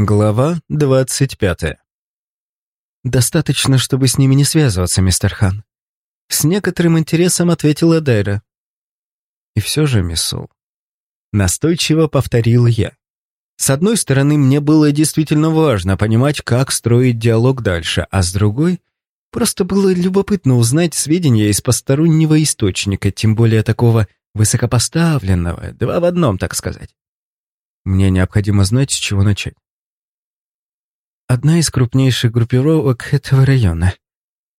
Глава двадцать пятая. «Достаточно, чтобы с ними не связываться, мистер Хан». С некоторым интересом ответила Дайра. И все же, мисс Сол. Настойчиво повторил я. С одной стороны, мне было действительно важно понимать, как строить диалог дальше, а с другой, просто было любопытно узнать сведения из постороннего источника, тем более такого высокопоставленного, два в одном, так сказать. Мне необходимо знать, с чего начать. Одна из крупнейших группировок этого района.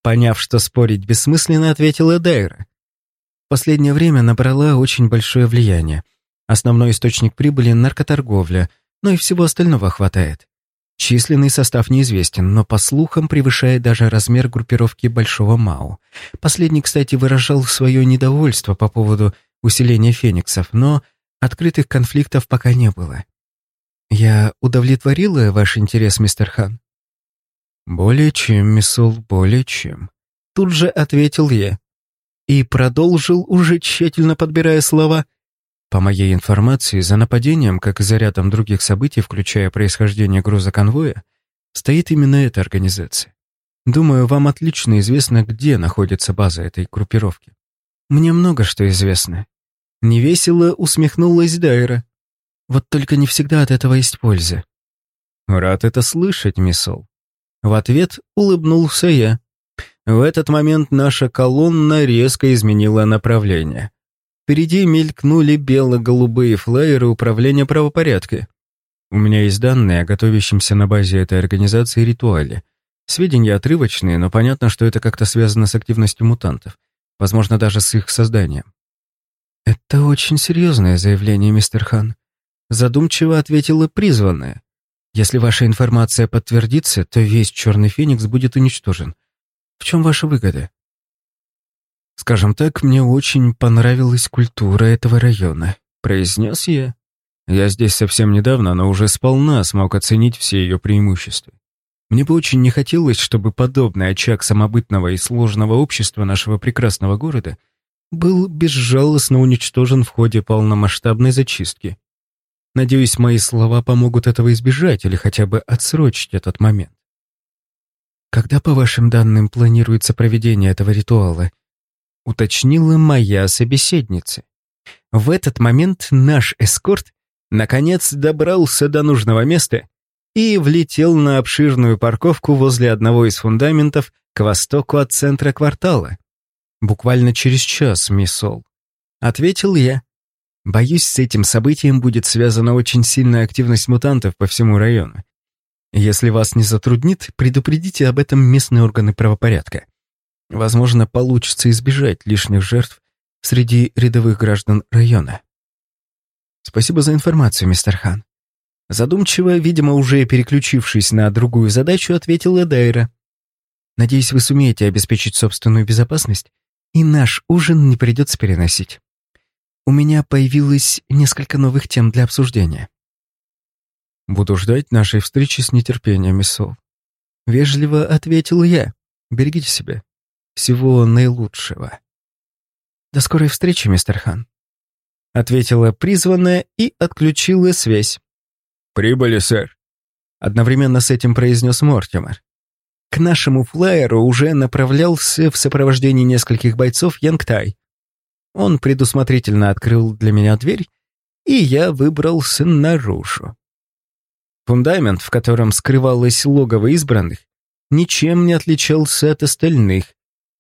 Поняв, что спорить бессмысленно, ответила Дайра. В последнее время набрала очень большое влияние. Основной источник прибыли — наркоторговля, но и всего остального хватает. Численный состав неизвестен, но, по слухам, превышает даже размер группировки Большого Мау. Последний, кстати, выражал свое недовольство по поводу усиления фениксов, но открытых конфликтов пока не было. «Я удовлетворила ваш интерес, мистер Хан?» «Более чем, миссул, более чем», — тут же ответил я. И продолжил, уже тщательно подбирая слова. По моей информации, за нападением, как и за рядом других событий, включая происхождение грузоконвоя, стоит именно эта организация. Думаю, вам отлично известно, где находится база этой группировки. Мне много что известно. Невесело усмехнулась Дайра. Вот только не всегда от этого есть польза. Рад это слышать, миссол. В ответ улыбнулся я. В этот момент наша колонна резко изменила направление. Впереди мелькнули бело-голубые флайеры управления правопорядка. У меня есть данные о готовящемся на базе этой организации ритуале. Сведения отрывочные, но понятно, что это как-то связано с активностью мутантов. Возможно, даже с их созданием. Это очень серьезное заявление, мистер Хан. Задумчиво ответила призванная. Если ваша информация подтвердится, то весь Черный Феникс будет уничтожен. В чем ваша выгода? Скажем так, мне очень понравилась культура этого района, произнес я. Я здесь совсем недавно, но уже сполна смог оценить все ее преимущества. Мне бы очень не хотелось, чтобы подобный очаг самобытного и сложного общества нашего прекрасного города был безжалостно уничтожен в ходе полномасштабной зачистки. Надеюсь, мои слова помогут этого избежать или хотя бы отсрочить этот момент. Когда, по вашим данным, планируется проведение этого ритуала? Уточнила моя собеседница. В этот момент наш эскорт наконец добрался до нужного места и влетел на обширную парковку возле одного из фундаментов к востоку от центра квартала. Буквально через час, мисс Сол. Ответил я. Боюсь, с этим событием будет связана очень сильная активность мутантов по всему району. Если вас не затруднит, предупредите об этом местные органы правопорядка. Возможно, получится избежать лишних жертв среди рядовых граждан района. Спасибо за информацию, мистер Хан. Задумчиво, видимо, уже переключившись на другую задачу, ответила Дайра. Надеюсь, вы сумеете обеспечить собственную безопасность, и наш ужин не придется переносить у меня появилось несколько новых тем для обсуждения. Буду ждать нашей встречи с нетерпением, мисс Сол. Вежливо ответил я. Берегите себя. Всего наилучшего. До скорой встречи, мистер Хан. Ответила призванная и отключила связь. «Прибыли, сэр», — одновременно с этим произнес Мортимер. К нашему флайеру уже направлялся в сопровождении нескольких бойцов Янгтай. Он предусмотрительно открыл для меня дверь, и я выбрался наружу. Фундамент, в котором скрывалось логово избранных, ничем не отличался от остальных.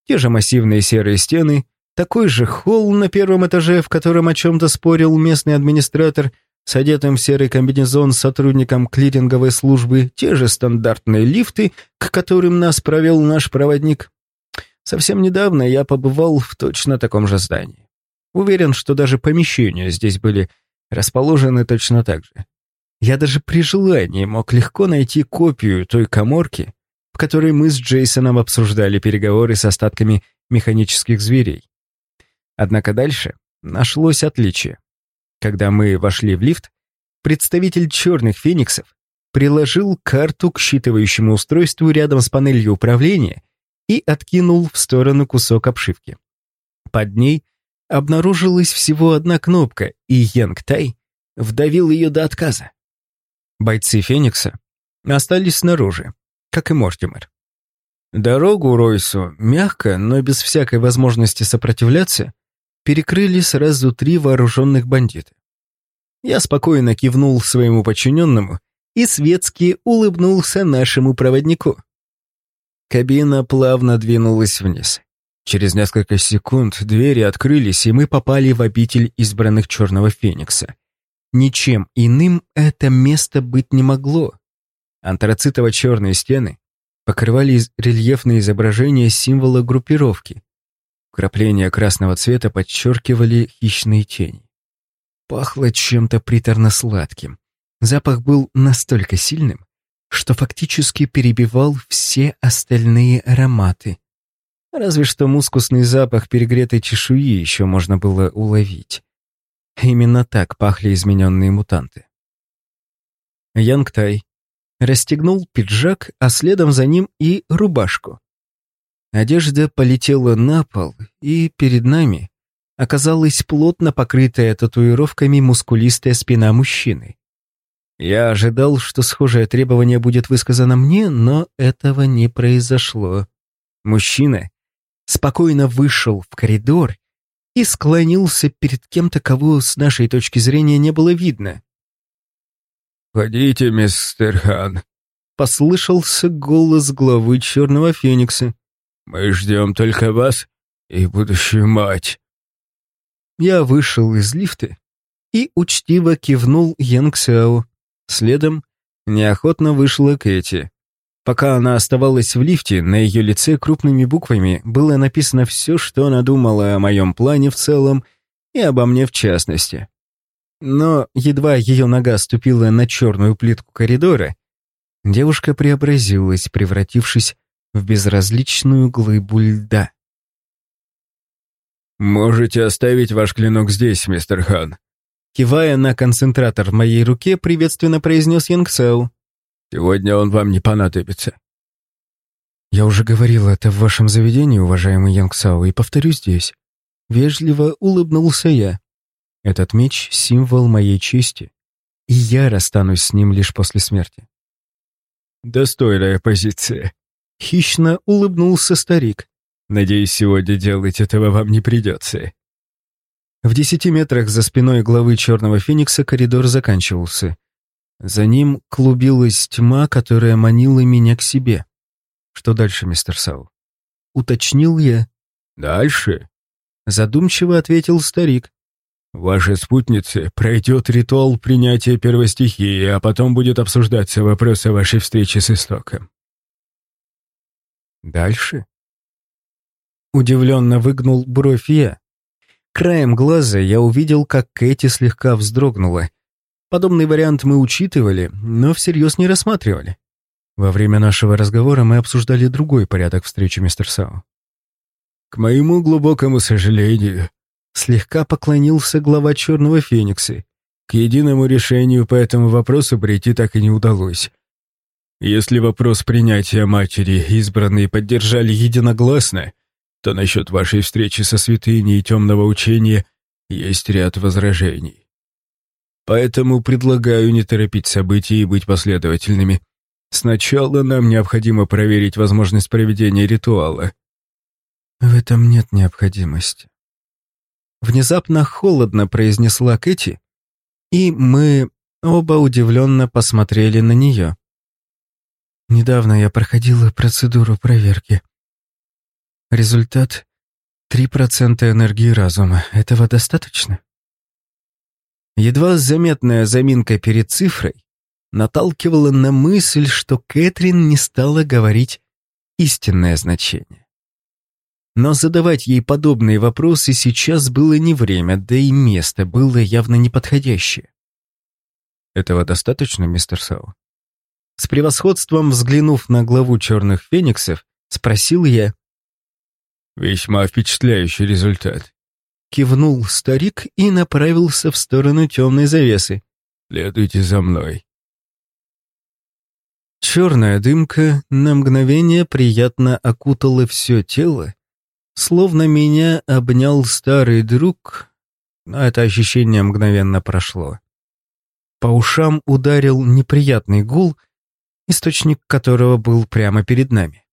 Те же массивные серые стены, такой же холл на первом этаже, в котором о чем-то спорил местный администратор с одетым в серый комбинезон сотрудником клиринговой службы, те же стандартные лифты, к которым нас провел наш проводник. Совсем недавно я побывал в точно таком же здании. Уверен, что даже помещения здесь были расположены точно так же. Я даже при желании мог легко найти копию той коморки, в которой мы с Джейсоном обсуждали переговоры с остатками механических зверей. Однако дальше нашлось отличие. Когда мы вошли в лифт, представитель черных фениксов приложил карту к считывающему устройству рядом с панелью управления и откинул в сторону кусок обшивки. Под ней обнаружилась всего одна кнопка, и Янг Тай вдавил ее до отказа. Бойцы Феникса остались снаружи, как и Мортимер. Дорогу Ройсу, мягко, но без всякой возможности сопротивляться, перекрыли сразу три вооруженных бандита. Я спокойно кивнул своему подчиненному и светски улыбнулся нашему проводнику. Кабина плавно двинулась вниз. Через несколько секунд двери открылись, и мы попали в обитель избранных Черного Феникса. Ничем иным это место быть не могло. Антрацитово-черные стены покрывали рельефные изображения символа группировки. Вкрапления красного цвета подчеркивали хищные тени. Пахло чем-то приторно-сладким. Запах был настолько сильным, что фактически перебивал все остальные ароматы. Разве что мускусный запах перегретой чешуи еще можно было уловить. Именно так пахли измененные мутанты. Янгтай расстегнул пиджак, а следом за ним и рубашку. Одежда полетела на пол, и перед нами оказалась плотно покрытая татуировками мускулистая спина мужчины. Я ожидал, что схожее требование будет высказано мне, но этого не произошло. Мужчина спокойно вышел в коридор и склонился перед кем-то, кого с нашей точки зрения не было видно. «Входите, мистер Хан», — послышался голос главы Черного Феникса. «Мы ждем только вас и будущую мать». Я вышел из лифта и учтиво кивнул Янг Сяо. Следом неохотно вышла Кэти. Пока она оставалась в лифте, на ее лице крупными буквами было написано все, что она думала о моем плане в целом и обо мне в частности. Но едва ее нога ступила на черную плитку коридора, девушка преобразилась, превратившись в безразличную глыбу льда. «Можете оставить ваш клинок здесь, мистер Хан». Кивая на концентратор в моей руке, приветственно произнес Янгсау. «Сегодня он вам не понадобится». «Я уже говорил это в вашем заведении, уважаемый Янгсау, и повторю здесь». Вежливо улыбнулся я. Этот меч — символ моей чести, и я расстанусь с ним лишь после смерти. «Достойная позиция», — хищно улыбнулся старик. Надеюсь, сегодня делать этого вам не придется. В десяти метрах за спиной главы Черного Феникса коридор заканчивался. За ним клубилась тьма, которая манила меня к себе. Что дальше, мистер Сау? Уточнил я. Дальше? Задумчиво ответил старик. Ваша спутница пройдет ритуал принятия первой стихии, а потом будет обсуждаться вопрос о вашей встрече с истоком. Дальше? Удивленно выгнул бровь я. Краем глаза я увидел, как Кэти слегка вздрогнула. Подобный вариант мы учитывали, но всерьез не рассматривали. Во время нашего разговора мы обсуждали другой порядок встречи, мистер Сау. «К моему глубокому сожалению», — слегка поклонился глава Черного Феникса. «К единому решению по этому вопросу прийти так и не удалось. Если вопрос принятия матери избранные поддержали единогласно, то насчет вашей встречи со святыней и темного учения есть ряд возражений. Поэтому предлагаю не торопить события и быть последовательными. Сначала нам необходимо проверить возможность проведения ритуала. В этом нет необходимости. Внезапно холодно произнесла Кэти, и мы оба удивленно посмотрели на нее. Недавно я проходила процедуру проверки. Результат — 3% энергии разума. Этого достаточно? Едва заметная заминка перед цифрой наталкивала на мысль, что Кэтрин не стала говорить истинное значение. Но задавать ей подобные вопросы сейчас было не время, да и место было явно неподходящее. «Этого достаточно, мистер Сау?» С превосходством взглянув на главу черных фениксов, спросил я, Весьма впечатляющий результат. Кивнул старик и направился в сторону темной завесы. Следуйте за мной. Черная дымка на мгновение приятно окутала все тело, словно меня обнял старый друг, но это ощущение мгновенно прошло. По ушам ударил неприятный гул, источник которого был прямо перед нами.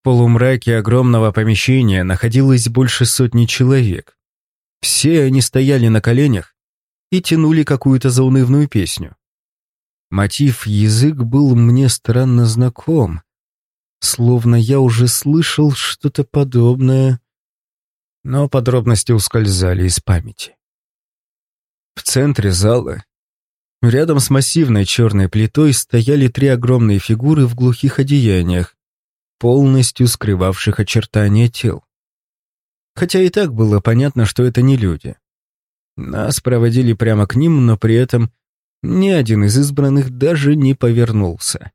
В полумраке огромного помещения находилось больше сотни человек. Все они стояли на коленях и тянули какую-то заунывную песню. Мотив «язык» был мне странно знаком, словно я уже слышал что-то подобное, но подробности ускользали из памяти. В центре зала, рядом с массивной черной плитой, стояли три огромные фигуры в глухих одеяниях, полностью скрывавших очертания тел. Хотя и так было понятно, что это не люди. Нас проводили прямо к ним, но при этом ни один из избранных даже не повернулся.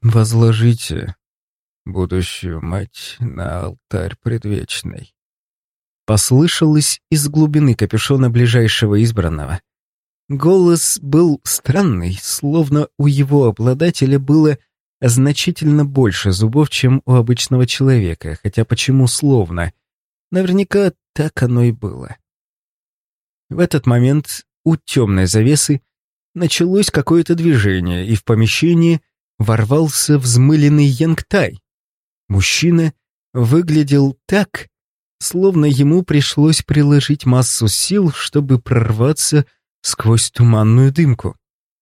«Возложите будущую мать на алтарь предвечный», послышалось из глубины капюшона ближайшего избранного. Голос был странный, словно у его обладателя было значительно больше зубов, чем у обычного человека, хотя почему словно? Наверняка так оно и было. В этот момент у темной завесы началось какое-то движение, и в помещении ворвался взмыленный Янгтай. Мужчина выглядел так, словно ему пришлось приложить массу сил, чтобы прорваться сквозь туманную дымку.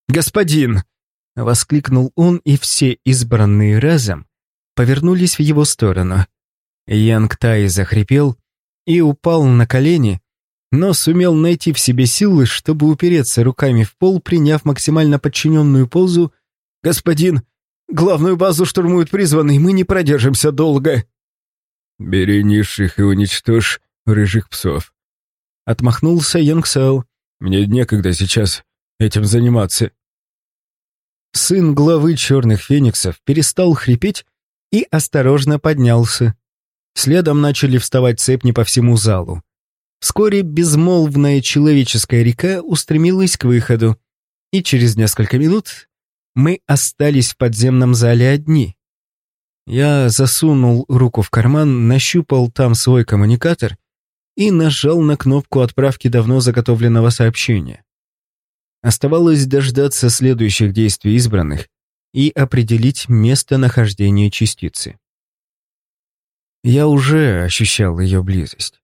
«Господин!» — воскликнул он, и все избранные разом повернулись в его сторону. Янг Тай захрипел и упал на колени, но сумел найти в себе силы, чтобы упереться руками в пол, приняв максимально подчиненную позу. «Господин, главную базу штурмуют призванные, мы не продержимся долго!» «Бери низших и уничтожь рыжих псов», — отмахнулся Янг Сао. «Мне некогда сейчас этим заниматься». Сын главы черных фениксов перестал хрипеть и осторожно поднялся. Следом начали вставать цепни по всему залу. Вскоре безмолвная человеческая река устремилась к выходу, и через несколько минут мы остались в подземном зале одни. Я засунул руку в карман, нащупал там свой коммуникатор и нажал на кнопку отправки давно заготовленного сообщения. Оставалось дождаться следующих действий избранных и определить местонахождение частицы. Я уже ощущал ее близость.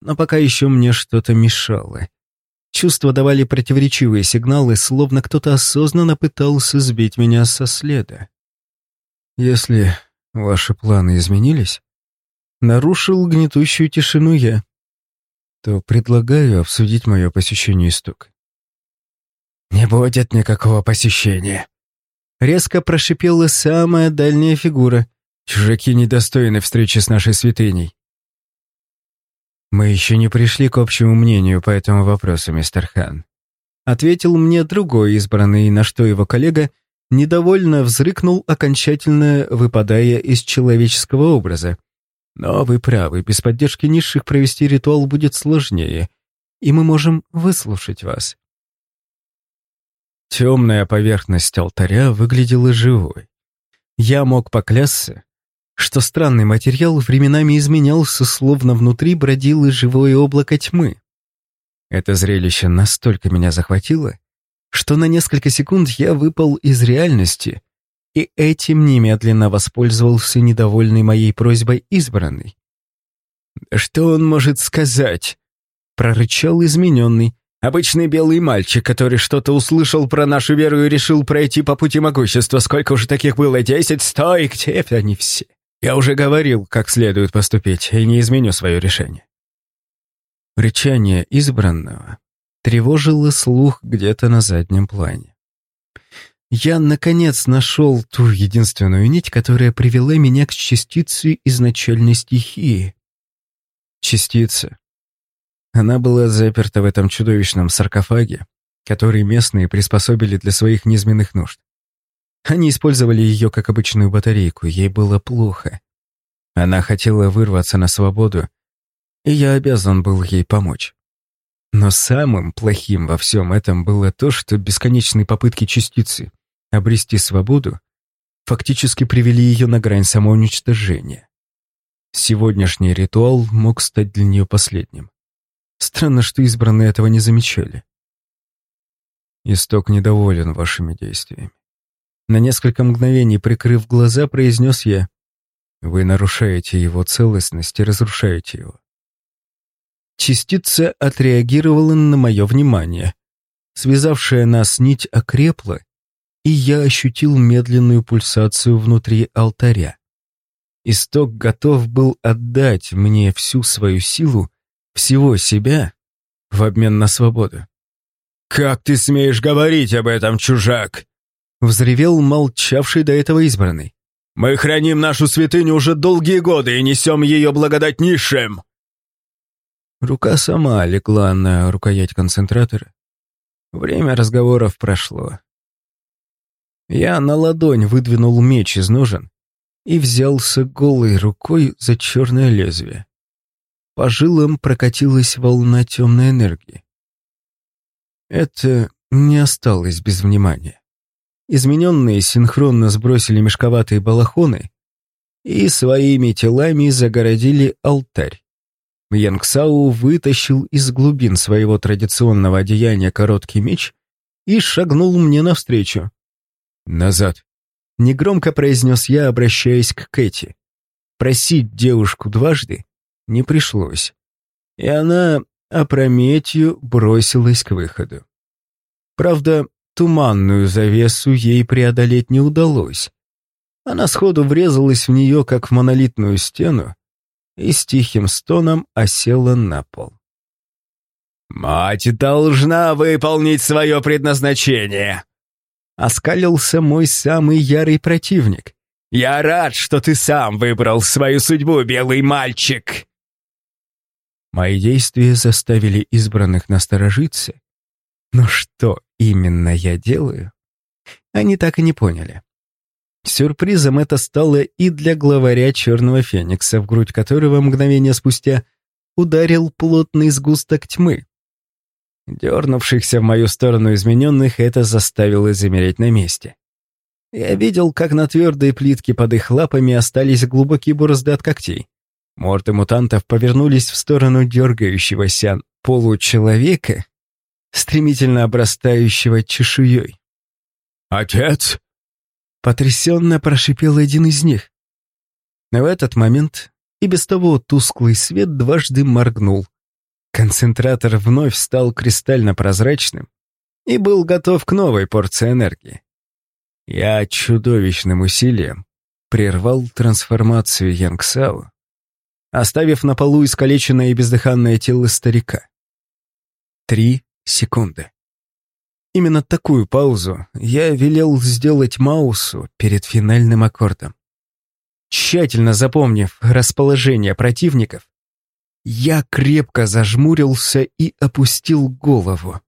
Но пока еще мне что-то мешало. Чувства давали противоречивые сигналы, словно кто-то осознанно пытался сбить меня со следа. Если ваши планы изменились, нарушил гнетущую тишину я, то предлагаю обсудить мое посещение исток. «Не будет никакого посещения», — резко прошипела самая дальняя фигура. «Чужаки недостойны встречи с нашей святыней». «Мы еще не пришли к общему мнению по этому вопросу, мистер Хан», — ответил мне другой избранный, на что его коллега недовольно взрыкнул, окончательно выпадая из человеческого образа. «Но вы правы, без поддержки низших провести ритуал будет сложнее, и мы можем выслушать вас». Темная поверхность алтаря выглядела живой. Я мог поклясться, что странный материал временами изменялся, словно внутри бродило живое облако тьмы. Это зрелище настолько меня захватило, что на несколько секунд я выпал из реальности, и этим немедленно воспользовался недовольный моей просьбой избранный. «Что он может сказать?» — прорычал измененный, Обычный белый мальчик, который что-то услышал про нашу веру и решил пройти по пути могущества. Сколько уже таких было? Десять? Сто? И где они все? Я уже говорил, как следует поступить, и не изменю свое решение. Рычание избранного тревожило слух где-то на заднем плане. Я, наконец, нашел ту единственную нить, которая привела меня к частице изначальной стихии. Частица, она была заперта в этом чудовищном саркофаге, который местные приспособили для своих низменных нужд. Они использовали ее как обычную батарейку, ей было плохо. Она хотела вырваться на свободу, и я обязан был ей помочь. Но самым плохим во всем этом было то, что бесконечные попытки частицы обрести свободу фактически привели ее на грань самоуничтожения. Сегодняшний ритуал мог стать для нее последним. Странно, что избранные этого не замечали. Исток недоволен вашими действиями. На несколько мгновений, прикрыв глаза, произнес я. Вы нарушаете его целостность и разрушаете его. Частица отреагировала на мое внимание. Связавшая нас нить окрепла, и я ощутил медленную пульсацию внутри алтаря. Исток готов был отдать мне всю свою силу, всего себя, в обмен на свободу. «Как ты смеешь говорить об этом, чужак?» Взревел молчавший до этого избранный. «Мы храним нашу святыню уже долгие годы и несем ее благодать низшим!» Рука сама легла на рукоять концентратора. Время разговоров прошло. Я на ладонь выдвинул меч из ножен и взялся голой рукой за черное лезвие. По жилам прокатилась волна темной энергии. Это не осталось без внимания. Измененные синхронно сбросили мешковатые балахоны и своими телами загородили алтарь. Янгсау вытащил из глубин своего традиционного одеяния короткий меч и шагнул мне навстречу. «Назад!» — негромко произнес я, обращаясь к Кэти. Просить девушку дважды не пришлось, и она опрометью бросилась к выходу. Правда, туманную завесу ей преодолеть не удалось. Она сходу врезалась в нее, как в монолитную стену, и с тихим стоном осела на пол. «Мать должна выполнить свое предназначение!» Оскалился мой самый ярый противник. «Я рад, что ты сам выбрал свою судьбу, белый мальчик!» Мои действия заставили избранных насторожиться. Но что именно я делаю? Они так и не поняли. Сюрпризом это стало и для главаря Черного Феникса, в грудь которого мгновение спустя ударил плотный сгусток тьмы. Дернувшихся в мою сторону измененных это заставило замереть на месте. Я видел, как на твердой плитке под их лапами остались глубокие борозды от когтей. Морты мутантов повернулись в сторону дергающегося получеловека, стремительно обрастающего чешуей. «Отец!» Потрясенно прошипел один из них. В этот момент и без того тусклый свет дважды моргнул. Концентратор вновь стал кристально прозрачным и был готов к новой порции энергии. Я чудовищным усилием прервал трансформацию Янгсау, оставив на полу искалеченное и бездыханное тело старика. Три секунды. Именно такую паузу я велел сделать Маусу перед финальным аккордом. Тщательно запомнив расположение противников, я крепко зажмурился и опустил голову.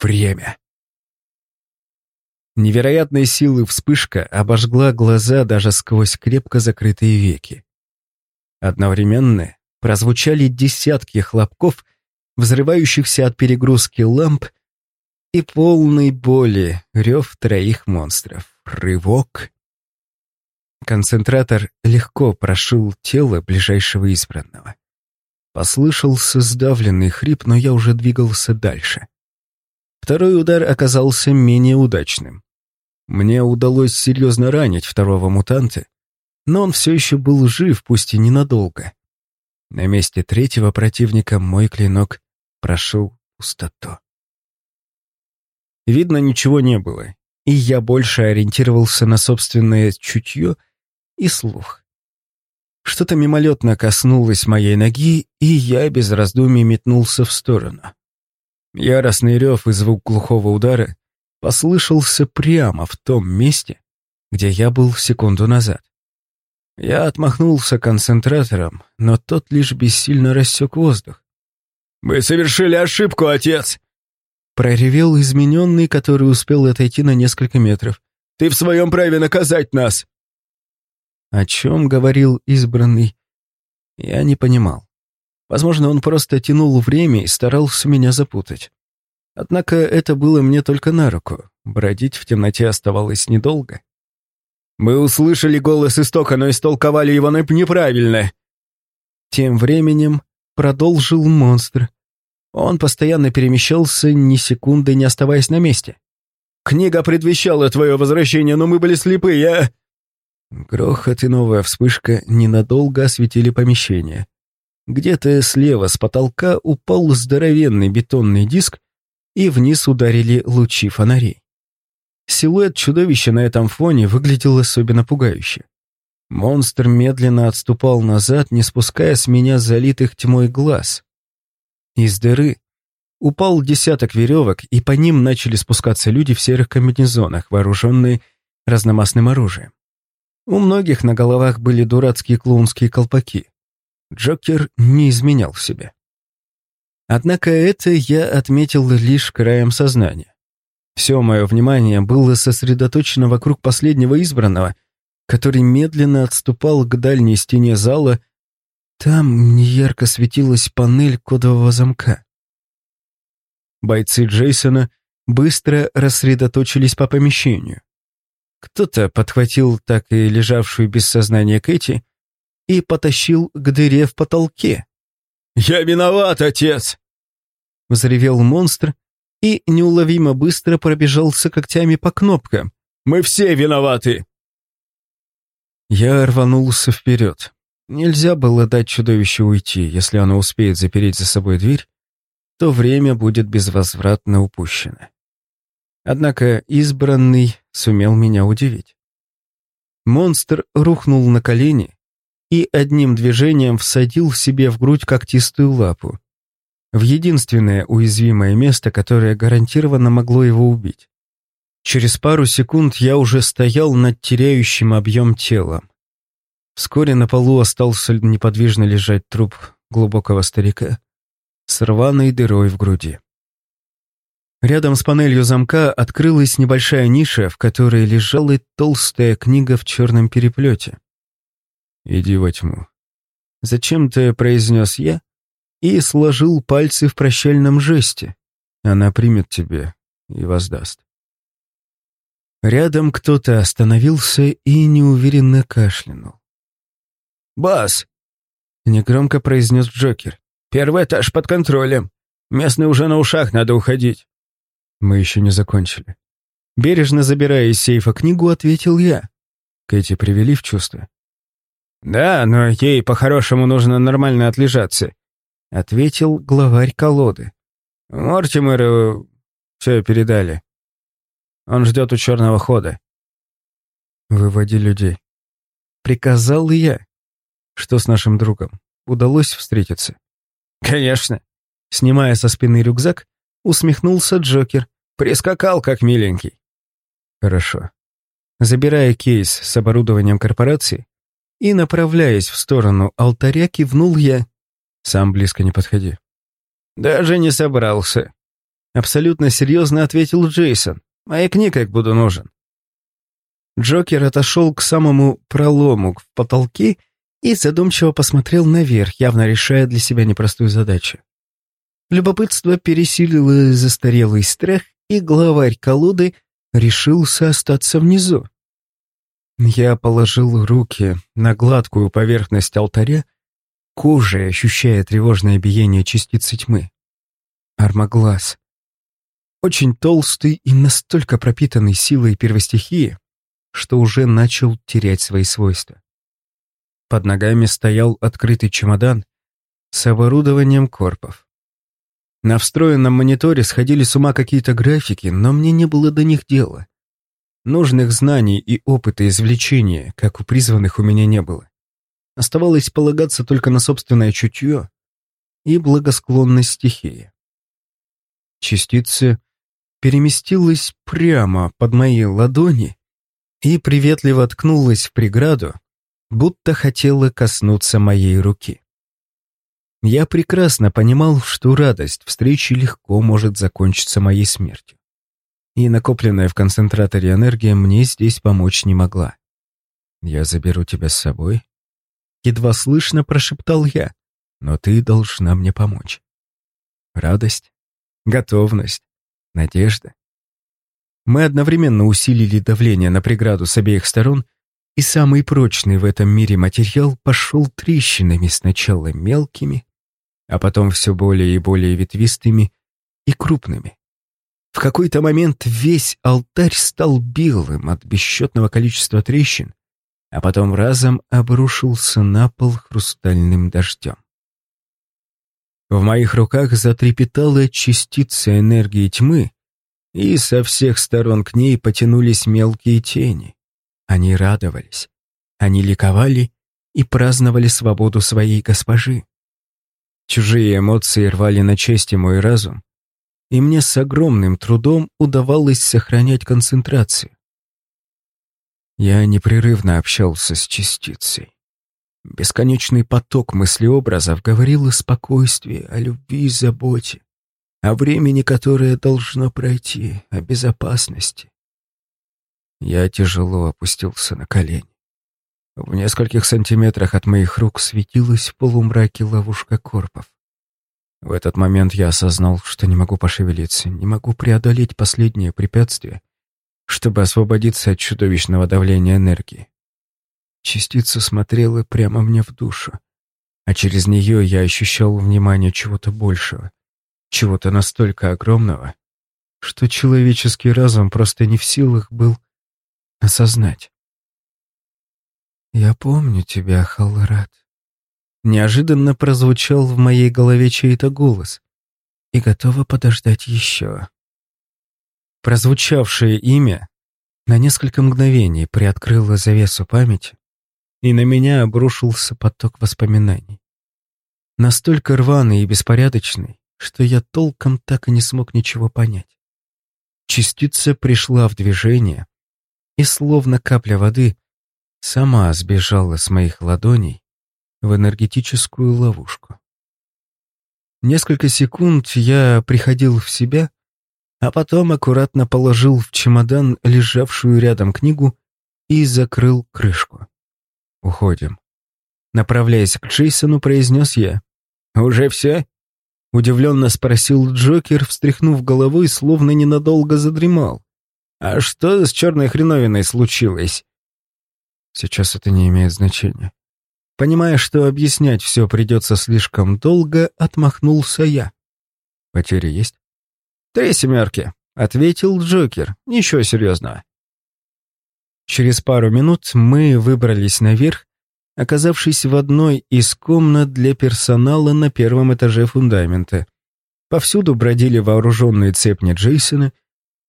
Время. Невероятной силы вспышка обожгла глаза даже сквозь крепко закрытые веки. Одновременно прозвучали десятки хлопков, взрывающихся от перегрузки ламп и полной боли рев троих монстров. Рывок. Концентратор легко прошил тело ближайшего избранного. Послышался сдавленный хрип, но я уже двигался дальше. Второй удар оказался менее удачным. Мне удалось серьезно ранить второго мутанта, но он все еще был жив, пусть и ненадолго. На месте третьего противника мой клинок прошел пустоту. Видно, ничего не было, и я больше ориентировался на собственное чутье и слух. Что-то мимолетно коснулось моей ноги, и я без раздумий метнулся в сторону. Яростный рев и звук глухого удара послышался прямо в том месте, где я был секунду назад. Я отмахнулся концентратором, но тот лишь бессильно рассек воздух. «Мы совершили ошибку, отец!» Проревел измененный, который успел отойти на несколько метров. «Ты в своем праве наказать нас!» О чем говорил избранный, я не понимал. Возможно, он просто тянул время и старался меня запутать. Однако это было мне только на руку. Бродить в темноте оставалось недолго. «Мы услышали голос истока, но истолковали его неправильно!» Тем временем продолжил монстр. Он постоянно перемещался, ни секунды не оставаясь на месте. «Книга предвещала твое возвращение, но мы были слепы, я...» Грохот и новая вспышка ненадолго осветили помещение. Где-то слева с потолка упал здоровенный бетонный диск, и вниз ударили лучи фонарей. Силуэт чудовища на этом фоне выглядел особенно пугающе. Монстр медленно отступал назад, не спуская с меня залитых тьмой глаз. Из дыры упал десяток веревок, и по ним начали спускаться люди в серых комбинезонах, вооруженные разномастным оружием. У многих на головах были дурацкие клоунские колпаки. Джокер не изменял себе. Однако это я отметил лишь краем сознания. Все мое внимание было сосредоточено вокруг последнего избранного, который медленно отступал к дальней стене зала. Там неярко светилась панель кодового замка. Бойцы Джейсона быстро рассредоточились по помещению. Кто-то подхватил так и лежавшую без сознания Кэти и потащил к дыре в потолке. «Я виноват, отец!» Взревел монстр и неуловимо быстро пробежался когтями по кнопкам. «Мы все виноваты!» Я рванулся вперед. Нельзя было дать чудовищу уйти. Если оно успеет запереть за собой дверь, то время будет безвозвратно упущено. Однако избранный сумел меня удивить. Монстр рухнул на колени и одним движением всадил себе в грудь когтистую лапу, в единственное уязвимое место, которое гарантированно могло его убить. Через пару секунд я уже стоял над теряющим объем телом. Вскоре на полу остался неподвижно лежать труп глубокого старика с рваной дырой в груди. Рядом с панелью замка открылась небольшая ниша, в которой лежала толстая книга в черном переплете. «Иди во тьму», — зачем-то произнес я и сложил пальцы в прощальном жесте. Она примет тебе и воздаст. Рядом кто-то остановился и неуверенно кашлянул. «Бас!» — негромко произнес Джокер. «Первый этаж под контролем. Местные уже на ушах, надо уходить». Мы еще не закончили. Бережно забирая из сейфа книгу, ответил я. Кэти привели в чувство. «Да, но ей по-хорошему нужно нормально отлежаться», — ответил главарь колоды. «Мортимеру все передали. Он ждет у черного хода». «Выводи людей». Приказал я. Что с нашим другом? Удалось встретиться? «Конечно». Снимая со спины рюкзак, усмехнулся Джокер. Прискакал, как миленький. Хорошо. Забирая кейс с оборудованием корпорации и направляясь в сторону алтаря, кивнул я. Сам близко не подходи. Даже не собрался. Абсолютно серьезно ответил Джейсон. Маякни, как буду нужен. Джокер отошел к самому пролому в потолке и задумчиво посмотрел наверх, явно решая для себя непростую задачу. Любопытство пересилило застарелый страх, и главарь колоды решился остаться внизу. Я положил руки на гладкую поверхность алтаря, кожей ощущая тревожное биение частицы тьмы. Армоглаз. Очень толстый и настолько пропитанный силой первостихии, что уже начал терять свои свойства. Под ногами стоял открытый чемодан с оборудованием корпов. На встроенном мониторе сходили с ума какие-то графики, но мне не было до них дела. Нужных знаний и опыта извлечения, как у призванных, у меня не было. Оставалось полагаться только на собственное чутье и благосклонность стихии. Частица переместилась прямо под мои ладони и приветливо ткнулась в преграду, будто хотела коснуться моей руки. Я прекрасно понимал, что радость встречи легко может закончиться моей смертью. И накопленная в концентраторе энергия мне здесь помочь не могла. «Я заберу тебя с собой?» Едва слышно прошептал я, «но ты должна мне помочь». Радость, готовность, надежда. Мы одновременно усилили давление на преграду с обеих сторон, и самый прочный в этом мире материал пошел трещинами сначала мелкими, а потом все более и более ветвистыми и крупными. В какой-то момент весь алтарь стал белым от бесчетного количества трещин, а потом разом обрушился на пол хрустальным дождем. В моих руках затрепетала частица энергии тьмы, и со всех сторон к ней потянулись мелкие тени. Они радовались, они ликовали и праздновали свободу своей госпожи. Чужие эмоции рвали на части мой разум, и мне с огромным трудом удавалось сохранять концентрацию. Я непрерывно общался с частицей. Бесконечный поток мыслеобразов говорил о спокойствии, о любви и заботе, о времени, которое должно пройти, о безопасности. Я тяжело опустился на колени. В нескольких сантиметрах от моих рук светилась в полумраке ловушка корпов. В этот момент я осознал, что не могу пошевелиться, не могу преодолеть последнее препятствие, чтобы освободиться от чудовищного давления энергии. Частица смотрела прямо мне в душу, а через нее я ощущал внимание чего-то большего, чего-то настолько огромного, что человеческий разум просто не в силах был осознать. «Я помню тебя, Халрат», — неожиданно прозвучал в моей голове чей-то голос, «и готова подождать еще». Прозвучавшее имя на несколько мгновений приоткрыло завесу памяти, и на меня обрушился поток воспоминаний. Настолько рваный и беспорядочный, что я толком так и не смог ничего понять. Частица пришла в движение, и словно капля воды сама сбежала с моих ладоней в энергетическую ловушку. Несколько секунд я приходил в себя, а потом аккуратно положил в чемодан лежавшую рядом книгу и закрыл крышку. «Уходим». Направляясь к Джейсону, произнес я. «Уже все?» Удивленно спросил Джокер, встряхнув головой, словно ненадолго задремал. «А что с черной хреновиной случилось?» Сейчас это не имеет значения. Понимая, что объяснять все придется слишком долго, отмахнулся я. «Потери есть?» «Три семерки», — ответил Джокер. «Ничего серьезного». Через пару минут мы выбрались наверх, оказавшись в одной из комнат для персонала на первом этаже фундамента. Повсюду бродили вооруженные цепни Джейсона,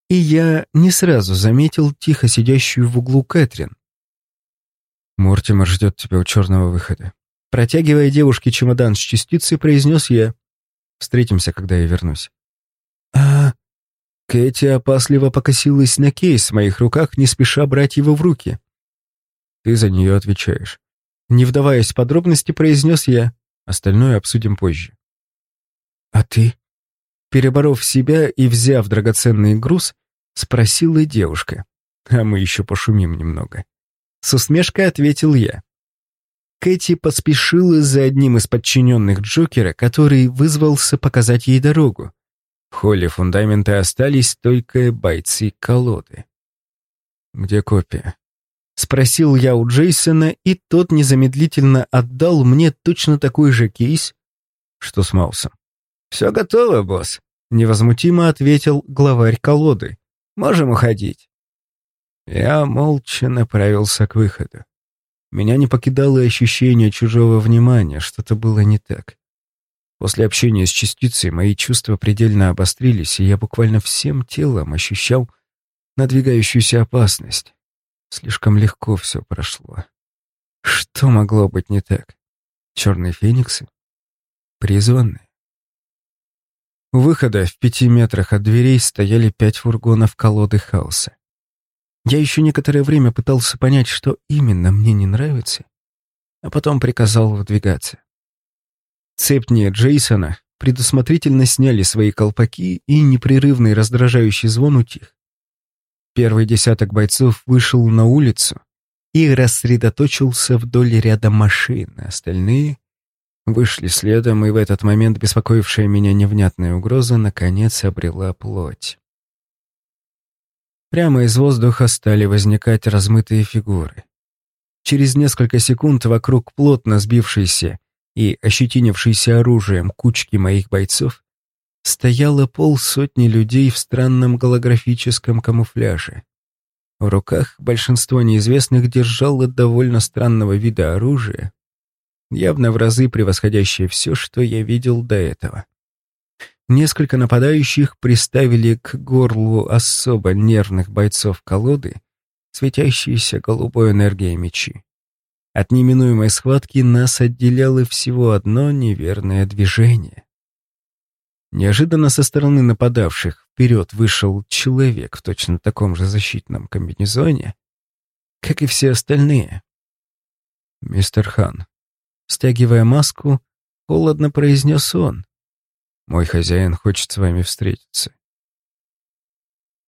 и я не сразу заметил тихо сидящую в углу Кэтрин. «Мортимер ждет тебя у черного выхода». Протягивая девушке чемодан с частицей, произнес я. «Встретимся, когда я вернусь». «А Кэти опасливо покосилась на кейс в моих руках, не спеша брать его в руки. «Ты за нее отвечаешь». Не вдаваясь в подробности, произнес я. Остальное обсудим позже. «А ты?» Переборов себя и взяв драгоценный груз, спросила девушка. «А мы еще пошумим немного». С усмешкой ответил я. Кэти поспешила за одним из подчиненных Джокера, который вызвался показать ей дорогу. В холле фундамента остались только бойцы колоды. «Где копия?» Спросил я у Джейсона, и тот незамедлительно отдал мне точно такой же кейс, что с Маусом. «Все готово, босс», — невозмутимо ответил главарь колоды. «Можем уходить». Я молча направился к выходу. Меня не покидало ощущение чужого внимания, что-то было не так. После общения с частицей мои чувства предельно обострились, и я буквально всем телом ощущал надвигающуюся опасность. Слишком легко все прошло. Что могло быть не так? Черные фениксы? Призванные? У выхода в пяти метрах от дверей стояли пять фургонов колоды хаоса. Я еще некоторое время пытался понять, что именно мне не нравится, а потом приказал выдвигаться. Цепни Джейсона предусмотрительно сняли свои колпаки, и непрерывный раздражающий звон утих. Первый десяток бойцов вышел на улицу и рассредоточился вдоль ряда машин, остальные вышли следом, и в этот момент беспокоившая меня невнятная угроза наконец обрела плоть. Прямо из воздуха стали возникать размытые фигуры. Через несколько секунд вокруг плотно сбившейся и ощетинившейся оружием кучки моих бойцов, стояло полсотни людей в странном голографическом камуфляже. В руках большинство неизвестных держало довольно странного вида оружие, явно в разы превосходящее все, что я видел до этого. Несколько нападающих приставили к горлу особо нервных бойцов колоды светящиеся голубой энергией мечи. От неминуемой схватки нас отделяло всего одно неверное движение. Неожиданно со стороны нападавших вперед вышел человек в точно таком же защитном комбинезоне, как и все остальные. «Мистер Хан», стягивая маску, холодно произнес он. «Мой хозяин хочет с вами встретиться».